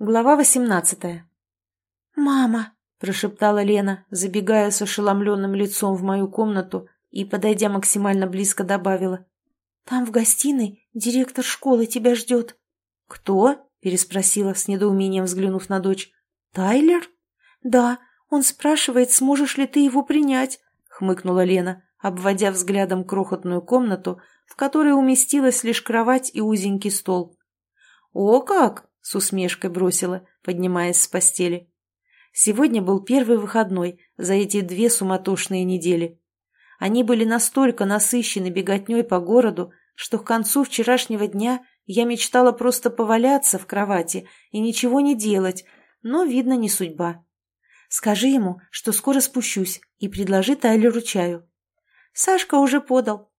Глава восемнадцатая. «Мама!» – прошептала Лена, забегая с ошеломленным лицом в мою комнату и, подойдя максимально близко, добавила. «Там в гостиной директор школы тебя ждет». «Кто?» – переспросила, с недоумением взглянув на дочь. «Тайлер?» «Да, он спрашивает, сможешь ли ты его принять», – хмыкнула Лена, обводя взглядом крохотную комнату, в которой уместилась лишь кровать и узенький стол. «О как!» С усмешкой бросила, поднимаясь с постели. Сегодня был первый выходной за эти две суматошные недели. Они были настолько насыщены беготней по городу, что к концу вчерашнего дня я мечтала просто поваляться в кровати и ничего не делать, но, видно, не судьба. Скажи ему, что скоро спущусь, и предложи Тайлеру чаю. Сашка уже подал.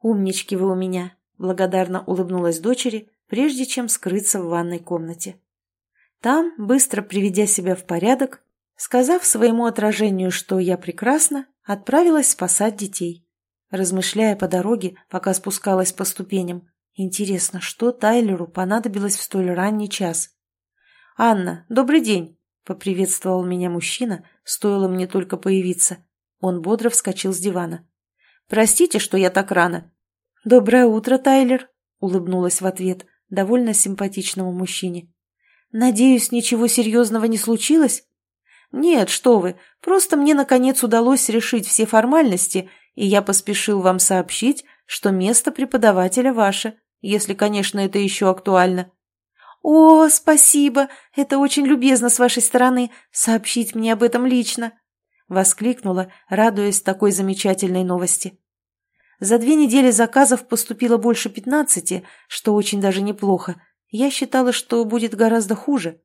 Умнички вы у меня, благодарно улыбнулась дочери, прежде чем скрыться в ванной комнате. Там, быстро приведя себя в порядок, сказав своему отражению, что я прекрасна, отправилась спасать детей. Размышляя по дороге, пока спускалась по ступеням, интересно, что Тайлеру понадобилось в столь ранний час. «Анна, добрый день!» — поприветствовал меня мужчина, стоило мне только появиться. Он бодро вскочил с дивана. «Простите, что я так рано». «Доброе утро, Тайлер!» — улыбнулась в ответ, довольно симпатичному мужчине. «Надеюсь, ничего серьезного не случилось?» «Нет, что вы, просто мне, наконец, удалось решить все формальности, и я поспешил вам сообщить, что место преподавателя ваше, если, конечно, это еще актуально». «О, спасибо! Это очень любезно с вашей стороны сообщить мне об этом лично!» — воскликнула, радуясь такой замечательной новости. За две недели заказов поступило больше пятнадцати, что очень даже неплохо. Я считала, что будет гораздо хуже.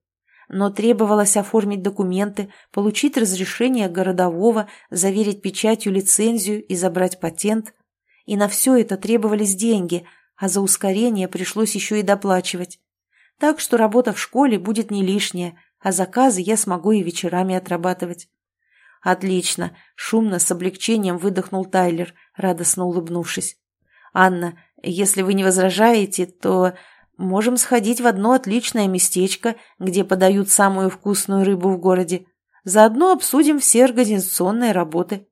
Но требовалось оформить документы, получить разрешение городового, заверить печатью лицензию и забрать патент. И на все это требовались деньги, а за ускорение пришлось еще и доплачивать. Так что работа в школе будет не лишняя, а заказы я смогу и вечерами отрабатывать. «Отлично!» — шумно, с облегчением выдохнул Тайлер, радостно улыбнувшись. «Анна, если вы не возражаете, то можем сходить в одно отличное местечко, где подают самую вкусную рыбу в городе. Заодно обсудим все организационные работы».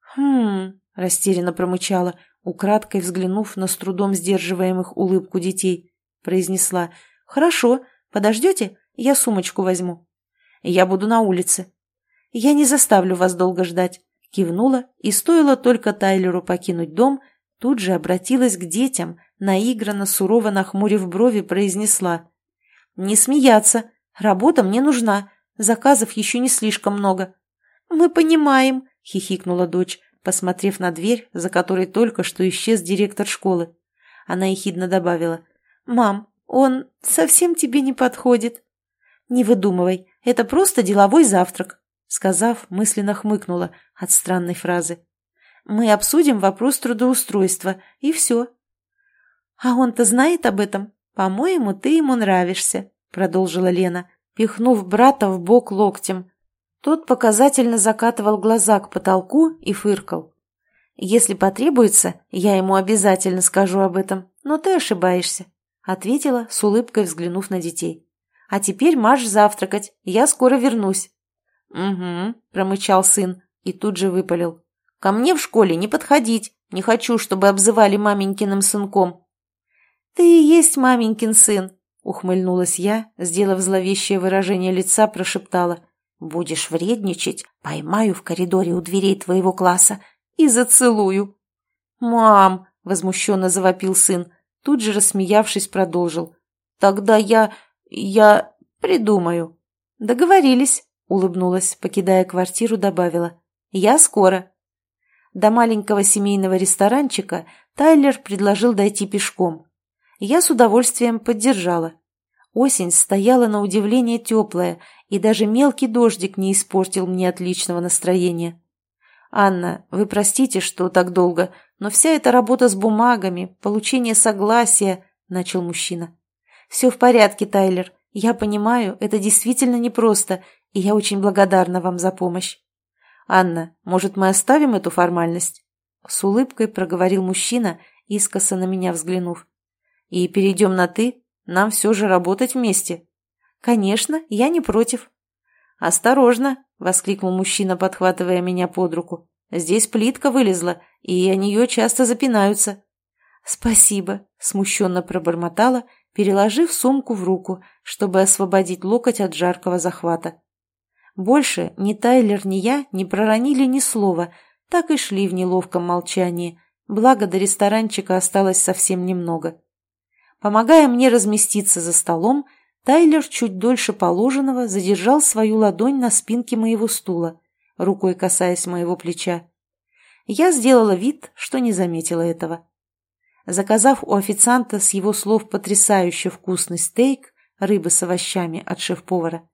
«Хм...» — растерянно промычала, украдкой взглянув на с трудом сдерживаемых улыбку детей. Произнесла. «Хорошо, подождете? Я сумочку возьму». «Я буду на улице», «Я не заставлю вас долго ждать», — кивнула, и стоило только Тайлеру покинуть дом, тут же обратилась к детям, наигранно, сурово нахмурив брови, произнесла. «Не смеяться, работа мне нужна, заказов еще не слишком много». «Мы понимаем», — хихикнула дочь, посмотрев на дверь, за которой только что исчез директор школы. Она ехидно добавила. «Мам, он совсем тебе не подходит». «Не выдумывай, это просто деловой завтрак сказав, мысленно хмыкнула от странной фразы. «Мы обсудим вопрос трудоустройства, и все». «А он-то знает об этом? По-моему, ты ему нравишься», — продолжила Лена, пихнув брата в бок локтем. Тот показательно закатывал глаза к потолку и фыркал. «Если потребуется, я ему обязательно скажу об этом, но ты ошибаешься», — ответила, с улыбкой взглянув на детей. «А теперь марш завтракать, я скоро вернусь». «Угу», — промычал сын и тут же выпалил. «Ко мне в школе не подходить. Не хочу, чтобы обзывали маменькиным сынком». «Ты и есть маменькин сын», — ухмыльнулась я, сделав зловещее выражение лица, прошептала. «Будешь вредничать, поймаю в коридоре у дверей твоего класса и зацелую». «Мам!» — возмущенно завопил сын, тут же рассмеявшись, продолжил. «Тогда я... я придумаю». «Договорились», Улыбнулась, покидая квартиру, добавила. «Я скоро». До маленького семейного ресторанчика Тайлер предложил дойти пешком. Я с удовольствием поддержала. Осень стояла на удивление теплая, и даже мелкий дождик не испортил мне отличного настроения. «Анна, вы простите, что так долго, но вся эта работа с бумагами, получение согласия...» — начал мужчина. «Все в порядке, Тайлер. Я понимаю, это действительно непросто, и я очень благодарна вам за помощь. Анна, может, мы оставим эту формальность? С улыбкой проговорил мужчина, искоса на меня взглянув. И перейдем на «ты», нам все же работать вместе. «Конечно, я не против». «Осторожно!» — воскликнул мужчина, подхватывая меня под руку. «Здесь плитка вылезла, и о нее часто запинаются». «Спасибо», — смущенно пробормотала, переложив сумку в руку, чтобы освободить локоть от жаркого захвата. Больше ни Тайлер, ни я не проронили ни слова, так и шли в неловком молчании, благо до ресторанчика осталось совсем немного. Помогая мне разместиться за столом, Тайлер чуть дольше положенного задержал свою ладонь на спинке моего стула, рукой касаясь моего плеча. Я сделала вид, что не заметила этого. Заказав у официанта с его слов потрясающе вкусный стейк, рыба с овощами от шеф-повара,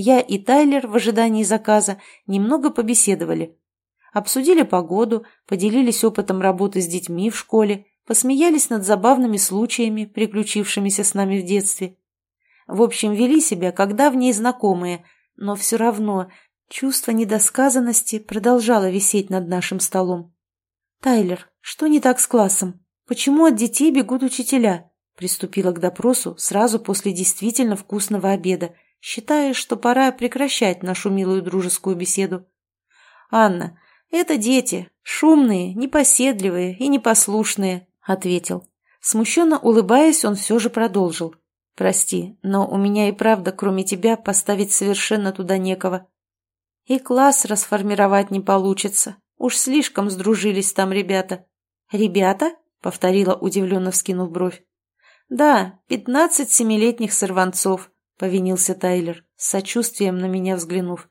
я и Тайлер в ожидании заказа немного побеседовали. Обсудили погоду, поделились опытом работы с детьми в школе, посмеялись над забавными случаями, приключившимися с нами в детстве. В общем, вели себя как давние знакомые, но все равно чувство недосказанности продолжало висеть над нашим столом. «Тайлер, что не так с классом?» «Почему от детей бегут учителя?» Приступила к допросу сразу после действительно вкусного обеда, считая, что пора прекращать нашу милую дружескую беседу. «Анна, это дети, шумные, непоседливые и непослушные», — ответил. Смущенно улыбаясь, он все же продолжил. «Прости, но у меня и правда, кроме тебя, поставить совершенно туда некого. И класс расформировать не получится. Уж слишком сдружились там ребята». «Ребята?» — повторила, удивленно вскинув бровь. «Да, пятнадцать семилетних сорванцов», — повинился Тайлер, с сочувствием на меня взглянув.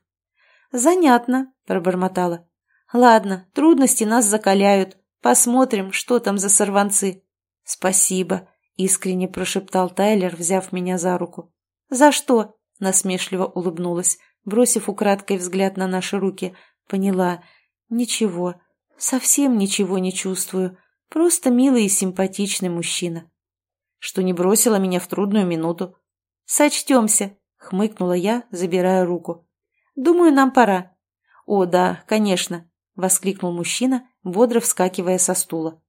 «Занятно», — пробормотала. «Ладно, трудности нас закаляют. Посмотрим, что там за сорванцы». «Спасибо», — искренне прошептал Тайлер, взяв меня за руку. «За что?» — насмешливо улыбнулась, бросив украдкой взгляд на наши руки. Поняла. «Ничего, совсем ничего не чувствую. Просто милый и симпатичный мужчина. Что не бросила меня в трудную минуту. «Сочтемся», — хмыкнула я, забирая руку. «Думаю, нам пора». «О, да, конечно», — воскликнул мужчина, бодро вскакивая со стула.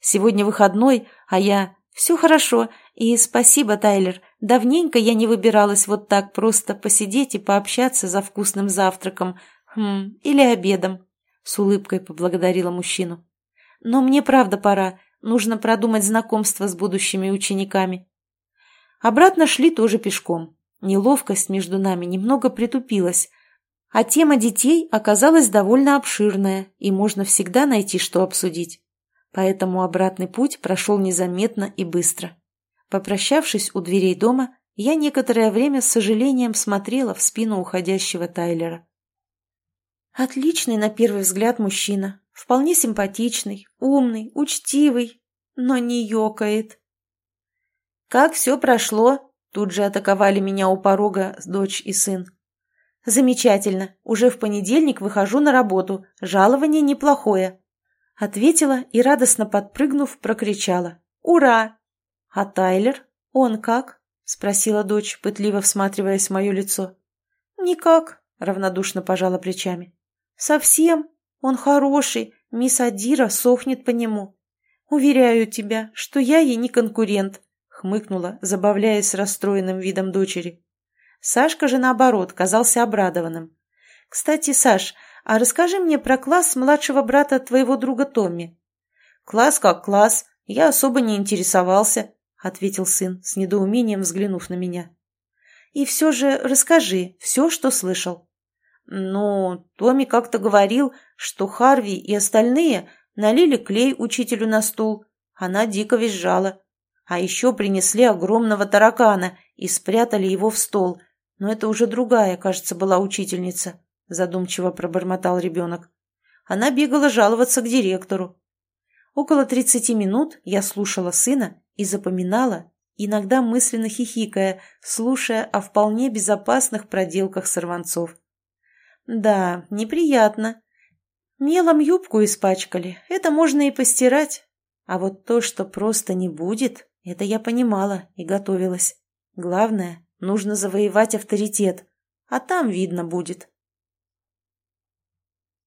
«Сегодня выходной, а я...» «Все хорошо, и спасибо, Тайлер. Давненько я не выбиралась вот так просто посидеть и пообщаться за вкусным завтраком. Хм, или обедом», — с улыбкой поблагодарила мужчину. Но мне правда пора. Нужно продумать знакомство с будущими учениками. Обратно шли тоже пешком. Неловкость между нами немного притупилась. А тема детей оказалась довольно обширная, и можно всегда найти, что обсудить. Поэтому обратный путь прошел незаметно и быстро. Попрощавшись у дверей дома, я некоторое время с сожалением смотрела в спину уходящего Тайлера. Отличный на первый взгляд мужчина, Вполне симпатичный, умный, учтивый, но не ёкает. «Как все прошло?» Тут же атаковали меня у порога дочь и сын. «Замечательно. Уже в понедельник выхожу на работу. Жалование неплохое». Ответила и, радостно подпрыгнув, прокричала. «Ура!» «А Тайлер? Он как?» — спросила дочь, пытливо всматриваясь в мое лицо. «Никак», — равнодушно пожала плечами. «Совсем? Он хороший, мисс Адира сохнет по нему. Уверяю тебя, что я ей не конкурент», — хмыкнула, забавляясь расстроенным видом дочери. Сашка же, наоборот, казался обрадованным. «Кстати, Саш, а расскажи мне про класс младшего брата твоего друга Томми». «Класс как класс, я особо не интересовался», — ответил сын, с недоумением взглянув на меня. «И все же расскажи все, что слышал». «Ну, Томми как-то говорил, что Харви и остальные налили клей учителю на стул. Она дико визжала. А еще принесли огромного таракана и спрятали его в стол. Но это уже другая, кажется, была учительница», — задумчиво пробормотал ребенок. Она бегала жаловаться к директору. Около тридцати минут я слушала сына и запоминала, иногда мысленно хихикая, слушая о вполне безопасных проделках сорванцов. «Да, неприятно. Мелом юбку испачкали, это можно и постирать. А вот то, что просто не будет, это я понимала и готовилась. Главное, нужно завоевать авторитет, а там видно будет.